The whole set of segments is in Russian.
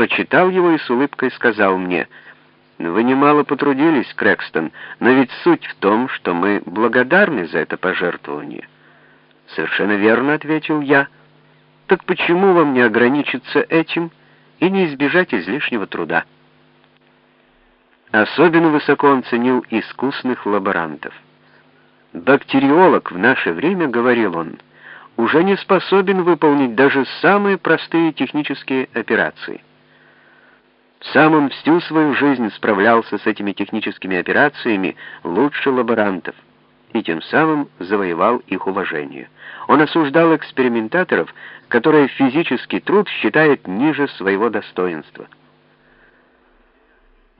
прочитал его и с улыбкой сказал мне, «Вы немало потрудились, Крэкстон, но ведь суть в том, что мы благодарны за это пожертвование». «Совершенно верно», — ответил я. «Так почему вам не ограничиться этим и не избежать излишнего труда?» Особенно высоко он ценил искусных лаборантов. «Бактериолог в наше время, — говорил он, — уже не способен выполнить даже самые простые технические операции. Сам он всю свою жизнь справлялся с этими техническими операциями лучше лаборантов и тем самым завоевал их уважение. Он осуждал экспериментаторов, которые физический труд считают ниже своего достоинства.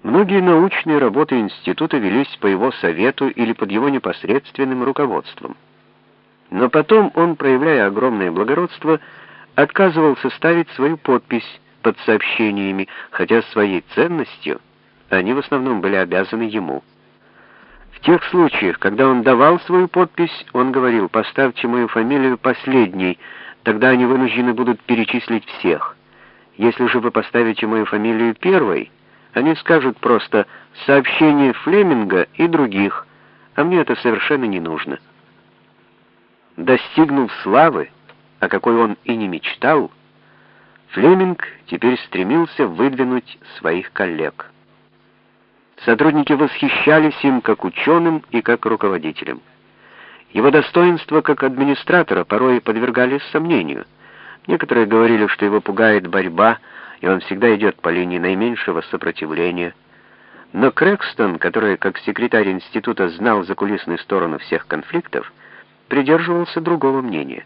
Многие научные работы института велись по его совету или под его непосредственным руководством. Но потом он, проявляя огромное благородство, отказывался ставить свою подпись под сообщениями, хотя своей ценностью они в основном были обязаны ему. В тех случаях, когда он давал свою подпись, он говорил, поставьте мою фамилию последней, тогда они вынуждены будут перечислить всех. Если же вы поставите мою фамилию первой, они скажут просто «сообщение Флеминга и других», а мне это совершенно не нужно. Достигнув славы, о какой он и не мечтал, Флеминг теперь стремился выдвинуть своих коллег. Сотрудники восхищались им как ученым и как руководителем. Его достоинства как администратора порой подвергались сомнению. Некоторые говорили, что его пугает борьба, и он всегда идет по линии наименьшего сопротивления. Но Крэкстон, который как секретарь института знал закулисную сторону всех конфликтов, придерживался другого мнения.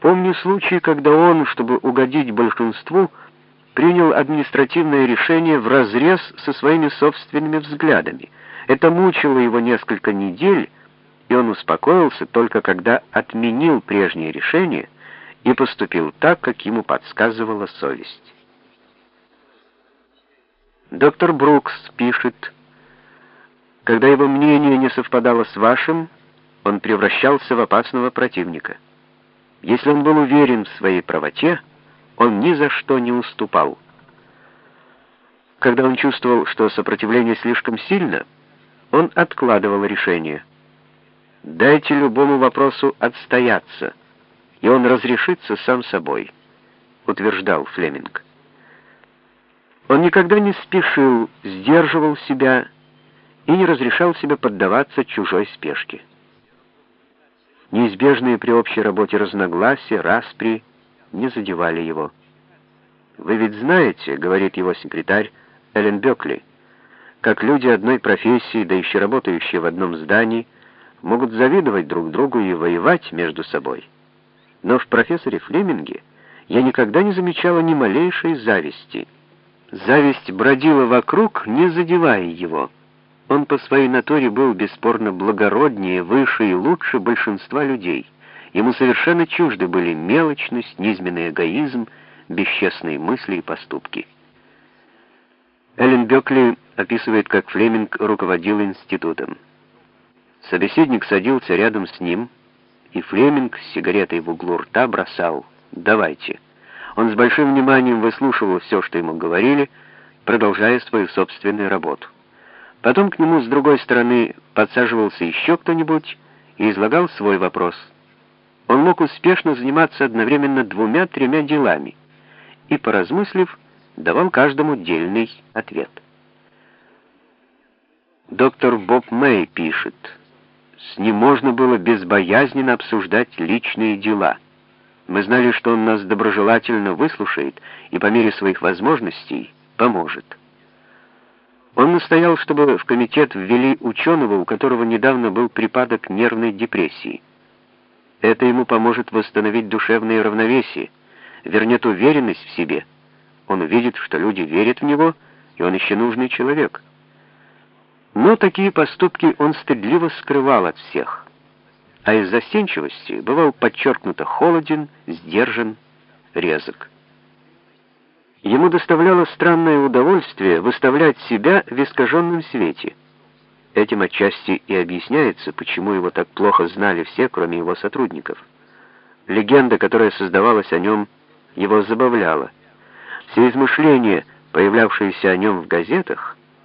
Помню случай, когда он, чтобы угодить большинству, принял административное решение вразрез со своими собственными взглядами. Это мучило его несколько недель, и он успокоился только когда отменил прежнее решение и поступил так, как ему подсказывала совесть. Доктор Брукс пишет, когда его мнение не совпадало с вашим, он превращался в опасного противника. Если он был уверен в своей правоте, он ни за что не уступал. Когда он чувствовал, что сопротивление слишком сильно, он откладывал решение. «Дайте любому вопросу отстояться, и он разрешится сам собой», — утверждал Флеминг. Он никогда не спешил, сдерживал себя и не разрешал себе поддаваться чужой спешке неизбежные при общей работе разногласия, распри, не задевали его. «Вы ведь знаете, — говорит его секретарь Эллен Бекли, — как люди одной профессии, да еще работающие в одном здании, могут завидовать друг другу и воевать между собой. Но в профессоре Флеминге я никогда не замечала ни малейшей зависти. Зависть бродила вокруг, не задевая его». Он по своей натуре был бесспорно благороднее, выше и лучше большинства людей. Ему совершенно чужды были мелочность, низменный эгоизм, бесчестные мысли и поступки. Эллен Бекли описывает, как Флеминг руководил институтом. Собеседник садился рядом с ним, и Флеминг с сигаретой в углу рта бросал «давайте». Он с большим вниманием выслушивал все, что ему говорили, продолжая свою собственную работу. Потом к нему с другой стороны подсаживался еще кто-нибудь и излагал свой вопрос. Он мог успешно заниматься одновременно двумя-тремя делами и, поразмыслив, давал каждому дельный ответ. Доктор Боб Мэй пишет, «С ним можно было безбоязненно обсуждать личные дела. Мы знали, что он нас доброжелательно выслушает и по мере своих возможностей поможет». Он настоял, чтобы в комитет ввели ученого, у которого недавно был припадок нервной депрессии. Это ему поможет восстановить душевное равновесие, вернет уверенность в себе. Он увидит, что люди верят в него, и он еще нужный человек. Но такие поступки он стыдливо скрывал от всех, а из застенчивости бывал подчеркнуто холоден, сдержан, резок. Ему доставляло странное удовольствие выставлять себя в искаженном свете. Этим отчасти и объясняется, почему его так плохо знали все, кроме его сотрудников. Легенда, которая создавалась о нем, его забавляла. Все измышления, появлявшиеся о нем в газетах,